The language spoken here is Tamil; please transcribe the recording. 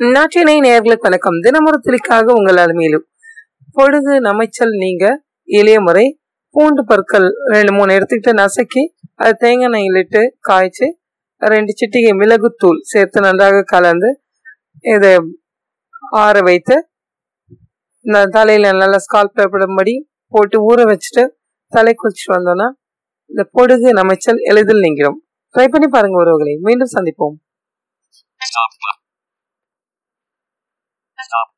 நாட்டினை நேர்களுக்கு வணக்கம். தினமொரு துளிக்காக உங்கள் அலுமையிலும் பொழுது நமைச்சல் நீங்க இளைய முறை பூண்டு பற்கள் ரெண்டு மூணு எடுத்துக்கிட்டு நசுக்கி அது தேங்காய் எண்ணெயில் இட்டு காய்ச்சி ரெண்டு சிட்டிகை மிளகுத்தூள் சேர்த்து நன்றாக கலந்து இதை ஆற வைத்து தலையில் நல்லா ஸ்கால்ப் ஏற்படும்படி போட்டு ஊற வச்சுட்டு தலை குளிச்சுட்டு வந்தோம்னா இந்த பொடுகு நமைச்சல் எளிதில் நீங்கிறோம் ட்ரை பண்ணி பாருங்க உறவுகளை. மீண்டும் சந்திப்போம். Stop. stop.